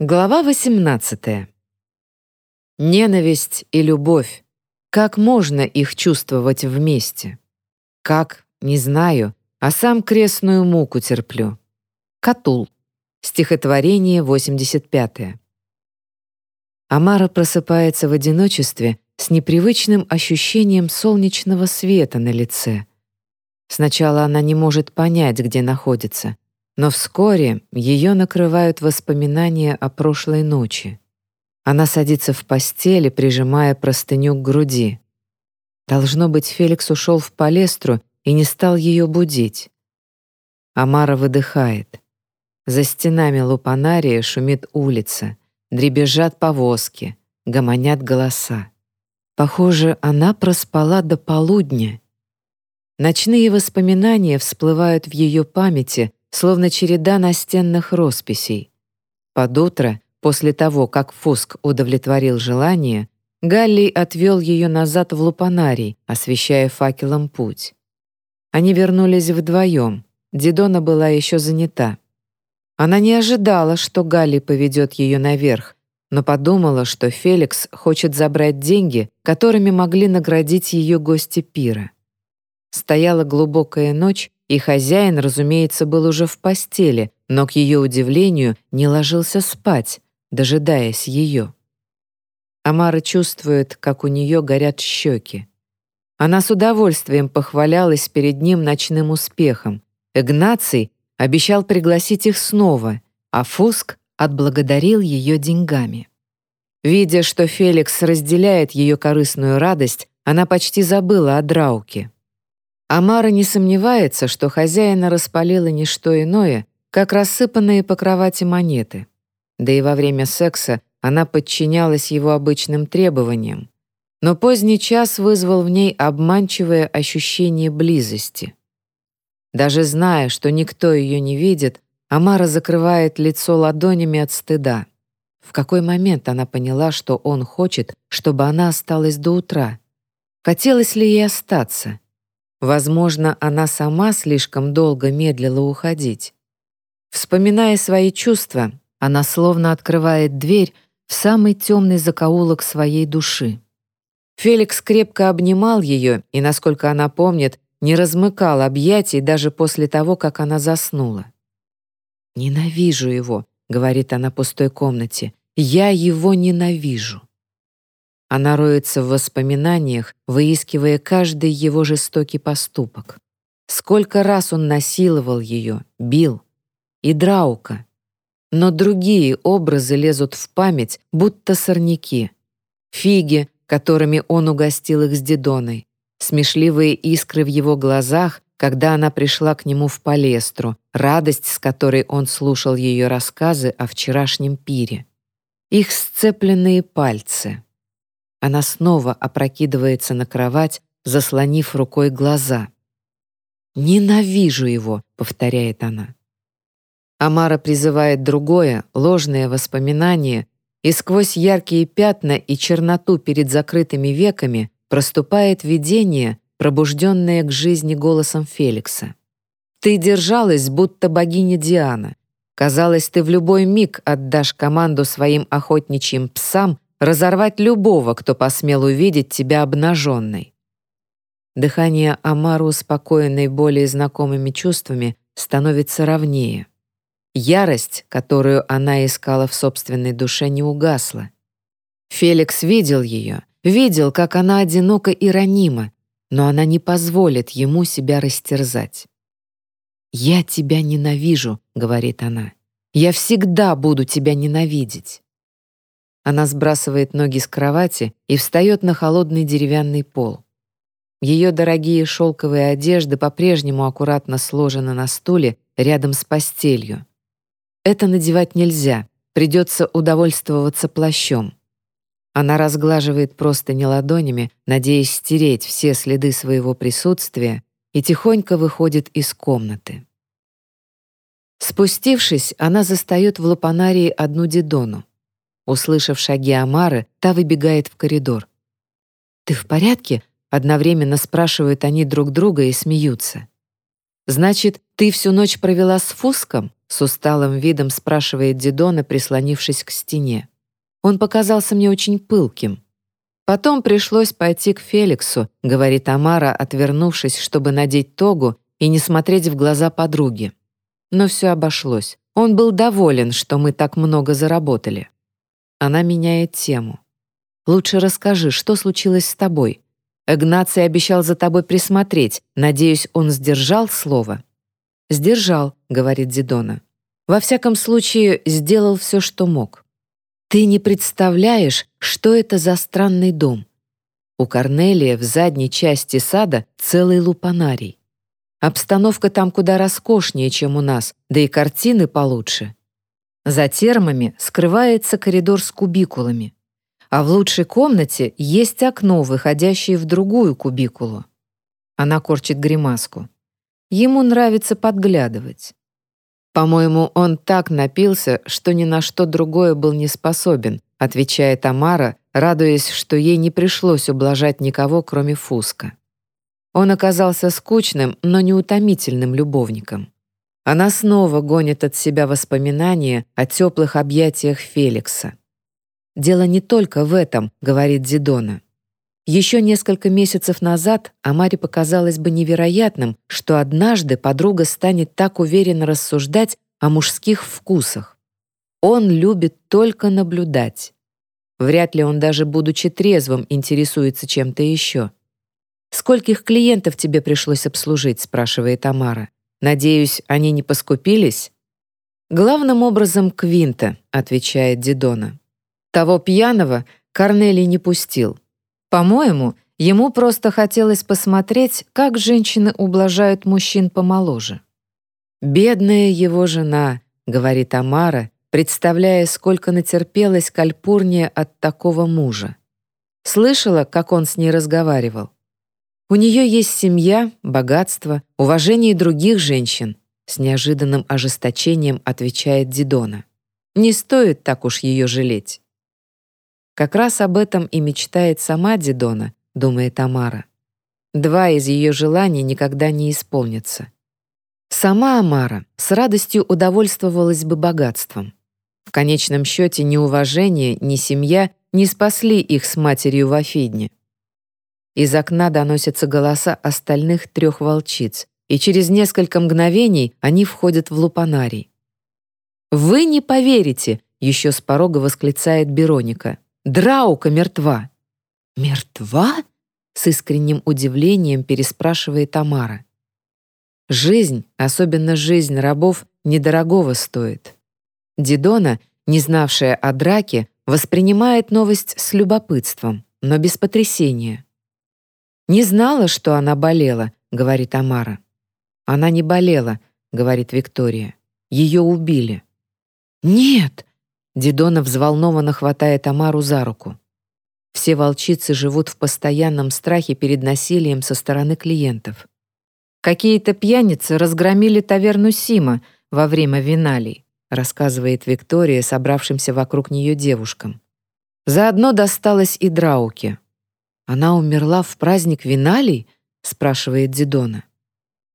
Глава 18. Ненависть и любовь. Как можно их чувствовать вместе? Как, не знаю, а сам крестную муку терплю. Катул. Стихотворение 85. Амара просыпается в одиночестве с непривычным ощущением солнечного света на лице. Сначала она не может понять, где находится — но вскоре ее накрывают воспоминания о прошлой ночи. Она садится в постели, прижимая простыню к груди. Должно быть, Феликс ушел в палестру и не стал ее будить. Амара выдыхает. За стенами лупанария шумит улица, дребезжат повозки, гомонят голоса. Похоже, она проспала до полудня. Ночные воспоминания всплывают в ее памяти, словно череда настенных росписей. Под утро, после того, как Фуск удовлетворил желание, Галлий отвел ее назад в лупанарий, освещая факелом путь. Они вернулись вдвоем. Дидона была еще занята. Она не ожидала, что Галлий поведет ее наверх, но подумала, что Феликс хочет забрать деньги, которыми могли наградить ее гости пира. Стояла глубокая ночь, и хозяин, разумеется, был уже в постели, но, к ее удивлению, не ложился спать, дожидаясь ее. Амара чувствует, как у нее горят щеки. Она с удовольствием похвалялась перед ним ночным успехом. Игнаций обещал пригласить их снова, а Фуск отблагодарил ее деньгами. Видя, что Феликс разделяет ее корыстную радость, она почти забыла о Драуке. Амара не сомневается, что хозяина распалило не что иное, как рассыпанные по кровати монеты. Да и во время секса она подчинялась его обычным требованиям. Но поздний час вызвал в ней обманчивое ощущение близости. Даже зная, что никто ее не видит, Амара закрывает лицо ладонями от стыда. В какой момент она поняла, что он хочет, чтобы она осталась до утра? Хотелось ли ей остаться? Возможно, она сама слишком долго медлила уходить. Вспоминая свои чувства, она словно открывает дверь в самый темный закоулок своей души. Феликс крепко обнимал ее и, насколько она помнит, не размыкал объятий даже после того, как она заснула. «Ненавижу его», — говорит она пустой комнате. «Я его ненавижу». Она роется в воспоминаниях, выискивая каждый его жестокий поступок. Сколько раз он насиловал ее, бил. И Драука. Но другие образы лезут в память, будто сорняки. Фиги, которыми он угостил их с Дидоной. Смешливые искры в его глазах, когда она пришла к нему в палестру, радость, с которой он слушал ее рассказы о вчерашнем пире. Их сцепленные пальцы — она снова опрокидывается на кровать, заслонив рукой глаза. «Ненавижу его», — повторяет она. Амара призывает другое, ложное воспоминание, и сквозь яркие пятна и черноту перед закрытыми веками проступает видение, пробужденное к жизни голосом Феликса. «Ты держалась, будто богиня Диана. Казалось, ты в любой миг отдашь команду своим охотничьим псам разорвать любого, кто посмел увидеть тебя обнаженной. Дыхание Амару, успокоенной более знакомыми чувствами, становится ровнее. Ярость, которую она искала в собственной душе, не угасла. Феликс видел ее, видел, как она одинока и ранима, но она не позволит ему себя растерзать. «Я тебя ненавижу», — говорит она. «Я всегда буду тебя ненавидеть». Она сбрасывает ноги с кровати и встает на холодный деревянный пол. Ее дорогие шелковые одежды по-прежнему аккуратно сложены на стуле рядом с постелью. Это надевать нельзя, придется удовольствоваться плащом. Она разглаживает простыни ладонями, надеясь стереть все следы своего присутствия, и тихонько выходит из комнаты. Спустившись, она застает в лапанарии одну Дидону. Услышав шаги Амары, та выбегает в коридор. «Ты в порядке?» — одновременно спрашивают они друг друга и смеются. «Значит, ты всю ночь провела с Фуском?» С усталым видом спрашивает Дидона, прислонившись к стене. Он показался мне очень пылким. Потом пришлось пойти к Феликсу, говорит Амара, отвернувшись, чтобы надеть тогу и не смотреть в глаза подруги. Но все обошлось. Он был доволен, что мы так много заработали. Она меняет тему. «Лучше расскажи, что случилось с тобой? Игнаций обещал за тобой присмотреть. Надеюсь, он сдержал слово?» «Сдержал», — говорит Дидона. «Во всяком случае, сделал все, что мог. Ты не представляешь, что это за странный дом. У Корнелия в задней части сада целый лупанарий. Обстановка там куда роскошнее, чем у нас, да и картины получше. За термами скрывается коридор с кубикулами. А в лучшей комнате есть окно, выходящее в другую кубикулу. Она корчит гримаску. Ему нравится подглядывать. «По-моему, он так напился, что ни на что другое был не способен», отвечает Тамара, радуясь, что ей не пришлось ублажать никого, кроме Фуска. Он оказался скучным, но неутомительным любовником. Она снова гонит от себя воспоминания о теплых объятиях Феликса. «Дело не только в этом», — говорит Зидона. Еще несколько месяцев назад Амаре показалось бы невероятным, что однажды подруга станет так уверенно рассуждать о мужских вкусах. Он любит только наблюдать. Вряд ли он даже, будучи трезвым, интересуется чем-то еще. «Скольких клиентов тебе пришлось обслужить?» — спрашивает Амара. «Надеюсь, они не поскупились?» «Главным образом Квинта», — отвечает Дидона. «Того пьяного Корнелий не пустил. По-моему, ему просто хотелось посмотреть, как женщины ублажают мужчин помоложе. «Бедная его жена», — говорит Амара, представляя, сколько натерпелась Кальпурния от такого мужа. Слышала, как он с ней разговаривал. «У нее есть семья, богатство, уважение других женщин», с неожиданным ожесточением отвечает Дидона. «Не стоит так уж ее жалеть». Как раз об этом и мечтает сама Дидона, думает Тамара. Два из ее желаний никогда не исполнятся. Сама Амара с радостью удовольствовалась бы богатством. В конечном счете ни уважение, ни семья не спасли их с матерью в Афидне. Из окна доносятся голоса остальных трех волчиц, и через несколько мгновений они входят в лупанарий. «Вы не поверите!» — еще с порога восклицает Бероника. Драука мертва». «Мертва?» — с искренним удивлением переспрашивает Тамара. «Жизнь, особенно жизнь рабов, недорогого стоит». Дидона, не знавшая о драке, воспринимает новость с любопытством, но без потрясения. «Не знала, что она болела», — говорит Тамара. «Она не болела», — говорит Виктория. «Ее убили». «Нет!» Дидона взволнованно хватает Амару за руку. Все волчицы живут в постоянном страхе перед насилием со стороны клиентов. Какие-то пьяницы разгромили таверну Сима во время виналий, рассказывает Виктория собравшимся вокруг нее девушкам. Заодно досталось и Драуке. Она умерла в праздник виналий? спрашивает Дидона.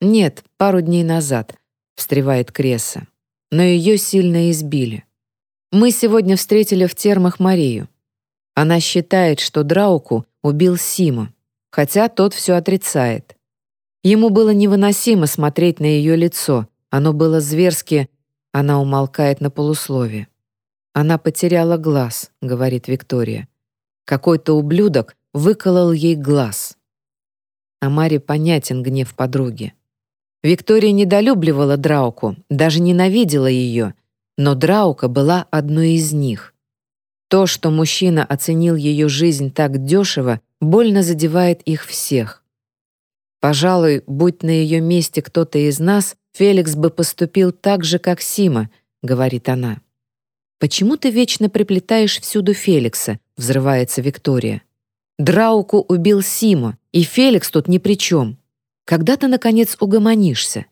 Нет, пару дней назад, встревает Кресса. Но ее сильно избили. Мы сегодня встретили в термах Марию. Она считает, что Драуку убил Сима, хотя тот все отрицает. Ему было невыносимо смотреть на ее лицо, оно было зверски... Она умолкает на полуслове. «Она потеряла глаз», — говорит Виктория. «Какой-то ублюдок выколол ей глаз». А Маре понятен гнев подруги. Виктория недолюбливала Драуку, даже ненавидела ее, но Драука была одной из них. То, что мужчина оценил ее жизнь так дешево, больно задевает их всех. Пожалуй, будь на ее месте кто-то из нас, Феликс бы поступил так же, как Сима, говорит она. «Почему ты вечно приплетаешь всюду Феликса?» — взрывается Виктория. «Драуку убил Сима, и Феликс тут ни при чем. Когда ты, наконец, угомонишься?»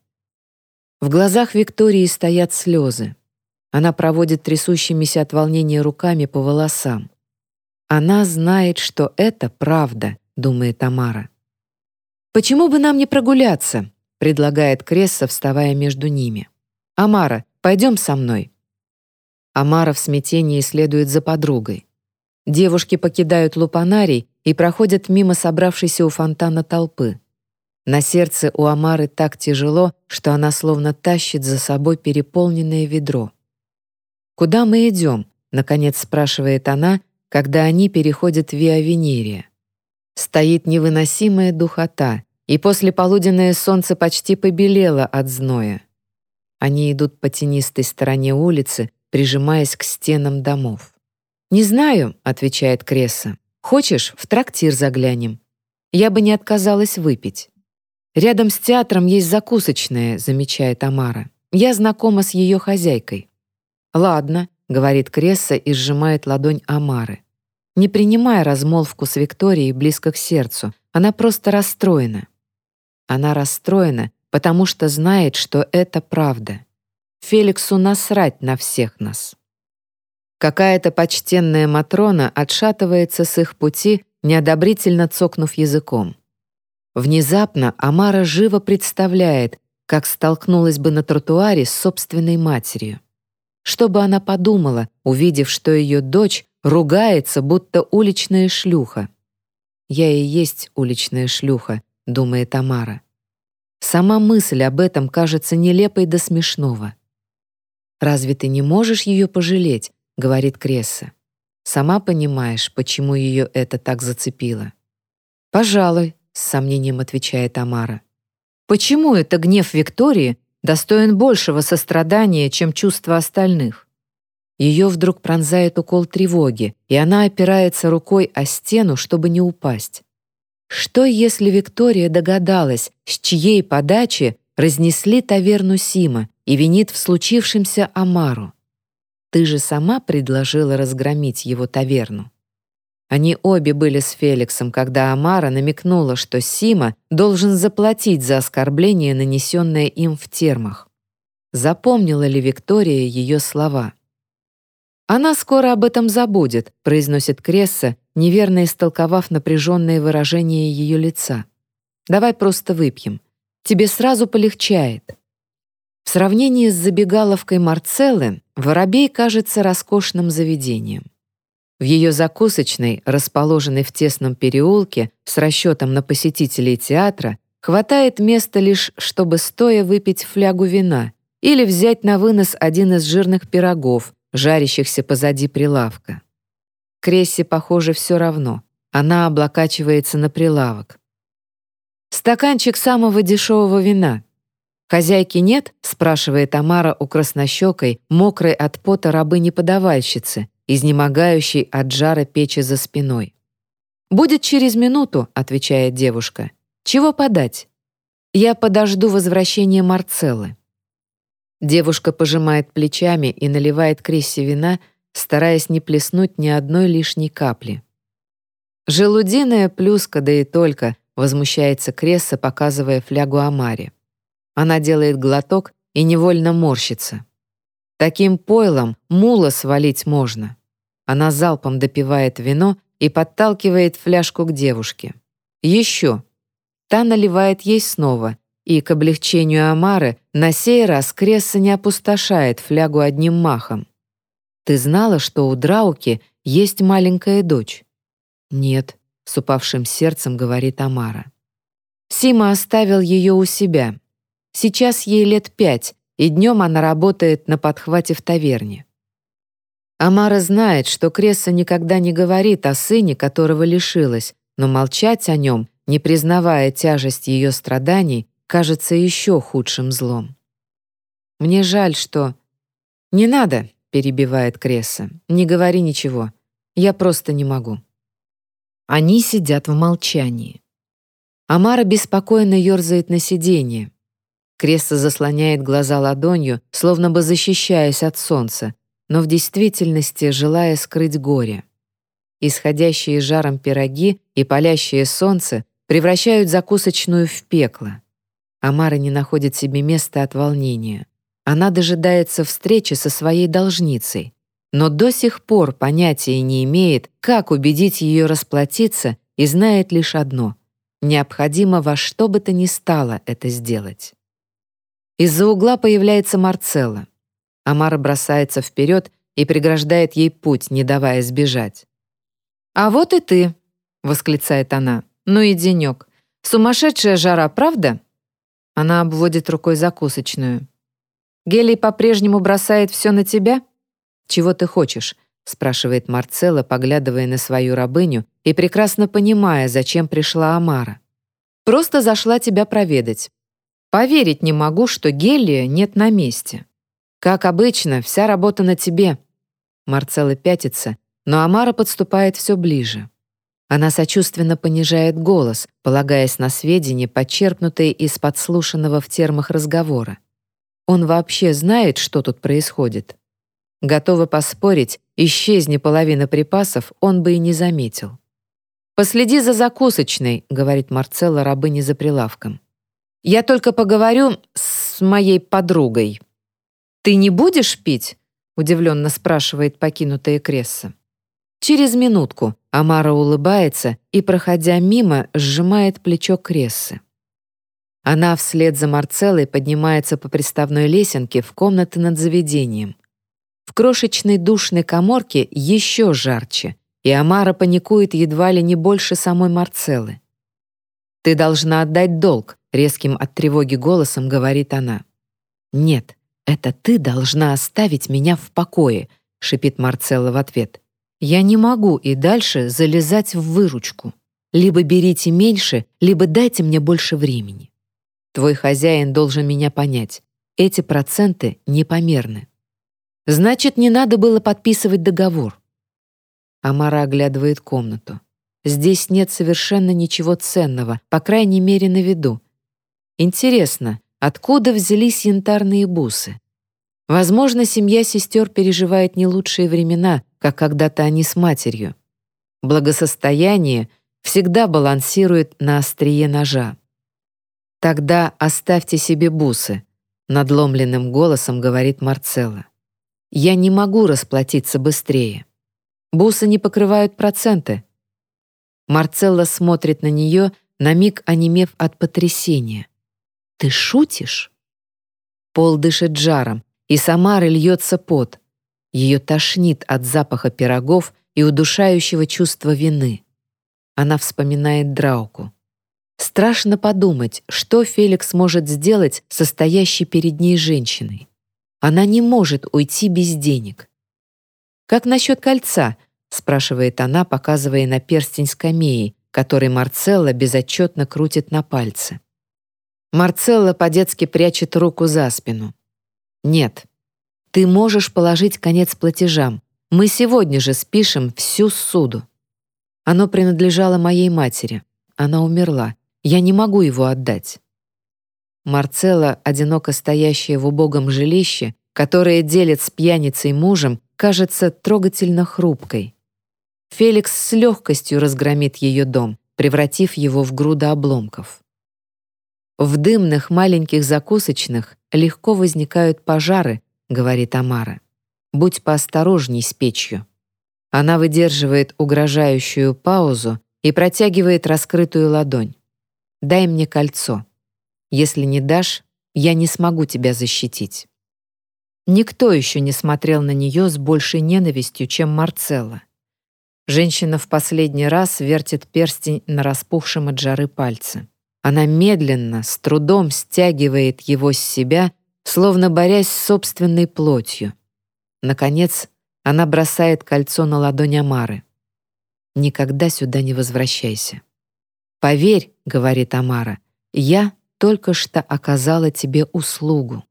В глазах Виктории стоят слезы. Она проводит трясущимися от волнения руками по волосам. Она знает, что это правда, думает Тамара. Почему бы нам не прогуляться? — предлагает Кресса, вставая между ними. «Амара, пойдем со мной». Амара в смятении следует за подругой. Девушки покидают лупанарий и проходят мимо собравшейся у фонтана толпы. На сердце у Амары так тяжело, что она словно тащит за собой переполненное ведро. «Куда мы идем?» — наконец спрашивает она, когда они переходят Виа Стоит невыносимая духота, и после полуденное солнце почти побелело от зноя. Они идут по тенистой стороне улицы, прижимаясь к стенам домов. «Не знаю», — отвечает Кресса. «Хочешь, в трактир заглянем? Я бы не отказалась выпить». «Рядом с театром есть закусочная», — замечает Амара. «Я знакома с ее хозяйкой». «Ладно», — говорит Кресса и сжимает ладонь Амары. Не принимая размолвку с Викторией близко к сердцу, она просто расстроена. Она расстроена, потому что знает, что это правда. Феликсу насрать на всех нас. Какая-то почтенная Матрона отшатывается с их пути, неодобрительно цокнув языком. Внезапно Амара живо представляет, как столкнулась бы на тротуаре с собственной матерью. Что бы она подумала, увидев, что ее дочь ругается, будто уличная шлюха. «Я и есть уличная шлюха», — думает Амара. Сама мысль об этом кажется нелепой до смешного. «Разве ты не можешь ее пожалеть?» — говорит Кресса. «Сама понимаешь, почему ее это так зацепило». «Пожалуй», — с сомнением отвечает Амара. «Почему это гнев Виктории достоин большего сострадания, чем чувства остальных?» Ее вдруг пронзает укол тревоги, и она опирается рукой о стену, чтобы не упасть. Что, если Виктория догадалась, с чьей подачи разнесли таверну Сима и винит в случившемся Амару? Ты же сама предложила разгромить его таверну. Они обе были с Феликсом, когда Амара намекнула, что Сима должен заплатить за оскорбление, нанесенное им в термах. Запомнила ли Виктория ее слова? «Она скоро об этом забудет», — произносит Кресса, неверно истолковав напряженное выражение ее лица. «Давай просто выпьем. Тебе сразу полегчает». В сравнении с забегаловкой Марцеллы Воробей кажется роскошным заведением. В ее закусочной, расположенной в тесном переулке с расчетом на посетителей театра, хватает места лишь, чтобы стоя выпить флягу вина или взять на вынос один из жирных пирогов, жарящихся позади прилавка. Крессе, похоже, все равно. Она облокачивается на прилавок. «Стаканчик самого дешевого вина», «Хозяйки нет?» — спрашивает Тамара у краснощекой, мокрой от пота рабыни-подавальщицы, изнемогающей от жара печи за спиной. «Будет через минуту», — отвечает девушка. «Чего подать?» «Я подожду возвращения Марцеллы». Девушка пожимает плечами и наливает Крисси вина, стараясь не плеснуть ни одной лишней капли. «Желудиная плюска, да и только», — возмущается Кресса, показывая флягу Амаре. Она делает глоток и невольно морщится. Таким пойлом мула свалить можно. Она залпом допивает вино и подталкивает фляжку к девушке. Еще. Та наливает ей снова, и, к облегчению Амары, на сей раз Кресса не опустошает флягу одним махом. «Ты знала, что у Драуки есть маленькая дочь?» «Нет», — с упавшим сердцем говорит Амара. Сима оставил ее у себя. Сейчас ей лет пять, и днем она работает на подхвате в таверне. Амара знает, что Кресса никогда не говорит о сыне, которого лишилась, но молчать о нем, не признавая тяжесть ее страданий, кажется еще худшим злом. «Мне жаль, что...» «Не надо», — перебивает Кресса. «Не говори ничего. Я просто не могу». Они сидят в молчании. Амара беспокойно ерзает на сиденье. Кресса заслоняет глаза ладонью, словно бы защищаясь от солнца, но в действительности желая скрыть горе. Исходящие жаром пироги и палящее солнце превращают закусочную в пекло. Амара не находит себе места от волнения. Она дожидается встречи со своей должницей, но до сих пор понятия не имеет, как убедить ее расплатиться и знает лишь одно — Необходимо во что бы то ни стало это сделать. Из-за угла появляется Марцелла. Амара бросается вперед и преграждает ей путь, не давая сбежать. «А вот и ты!» — восклицает она. «Ну и денек. Сумасшедшая жара, правда?» Она обводит рукой закусочную. «Гелий по-прежнему бросает все на тебя?» «Чего ты хочешь?» — спрашивает Марцелла, поглядывая на свою рабыню и прекрасно понимая, зачем пришла Амара. «Просто зашла тебя проведать. Поверить не могу, что Гелия нет на месте. Как обычно, вся работа на тебе». Марцелла пятится, но Амара подступает все ближе. Она сочувственно понижает голос, полагаясь на сведения, подчеркнутые из подслушанного в термах разговора. Он вообще знает, что тут происходит? Готова поспорить, исчезни половина припасов, он бы и не заметил. «Последи за закусочной», — говорит Марцелла рабыне за прилавком. «Я только поговорю с моей подругой». «Ты не будешь пить?» — удивленно спрашивает покинутая Кресса. Через минутку Амара улыбается и, проходя мимо, сжимает плечо Крессы. Она вслед за Марцеллой поднимается по приставной лесенке в комнаты над заведением. В крошечной душной коморке еще жарче, и Амара паникует едва ли не больше самой Марцеллы. «Ты должна отдать долг», — резким от тревоги голосом говорит она. «Нет, это ты должна оставить меня в покое», — шипит Марцелла в ответ. Я не могу и дальше залезать в выручку. Либо берите меньше, либо дайте мне больше времени. Твой хозяин должен меня понять. Эти проценты непомерны. Значит, не надо было подписывать договор. Амара оглядывает комнату. Здесь нет совершенно ничего ценного, по крайней мере, на виду. Интересно, откуда взялись янтарные бусы? Возможно, семья сестер переживает не лучшие времена, как когда-то они с матерью. Благосостояние всегда балансирует на острие ножа. «Тогда оставьте себе бусы», — надломленным голосом говорит Марцелла. «Я не могу расплатиться быстрее. Бусы не покрывают проценты». Марцелла смотрит на нее, на миг онемев от потрясения. «Ты шутишь?» Пол дышит жаром, и Самары льется пот. Ее тошнит от запаха пирогов и удушающего чувства вины. Она вспоминает Драуку. Страшно подумать, что Феликс может сделать со стоящей перед ней женщиной. Она не может уйти без денег. «Как насчет кольца?» — спрашивает она, показывая на перстень скамеи, который Марцелла безотчетно крутит на пальце. Марцелла по-детски прячет руку за спину. Нет. Ты можешь положить конец платежам. Мы сегодня же спишем всю суду. Оно принадлежало моей матери. Она умерла. Я не могу его отдать. Марцелла, одиноко стоящая в убогом жилище, которое делит с пьяницей мужем, кажется трогательно хрупкой. Феликс с легкостью разгромит ее дом, превратив его в груду обломков. В дымных маленьких закусочных легко возникают пожары, говорит Амара. Будь поосторожней с печью. Она выдерживает угрожающую паузу и протягивает раскрытую ладонь. Дай мне кольцо. Если не дашь, я не смогу тебя защитить. Никто еще не смотрел на нее с большей ненавистью, чем Марцелла. Женщина в последний раз вертит перстень на распухшем от жары пальце. Она медленно, с трудом стягивает его с себя, словно борясь с собственной плотью. Наконец, она бросает кольцо на ладонь Амары. «Никогда сюда не возвращайся». «Поверь», — говорит Амара, — «я только что оказала тебе услугу».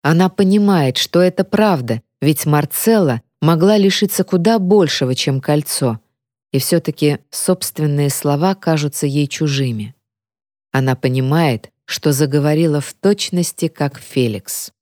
Она понимает, что это правда, ведь Марцелла могла лишиться куда большего, чем кольцо, и все-таки собственные слова кажутся ей чужими. Она понимает, что заговорила в точности, как Феликс.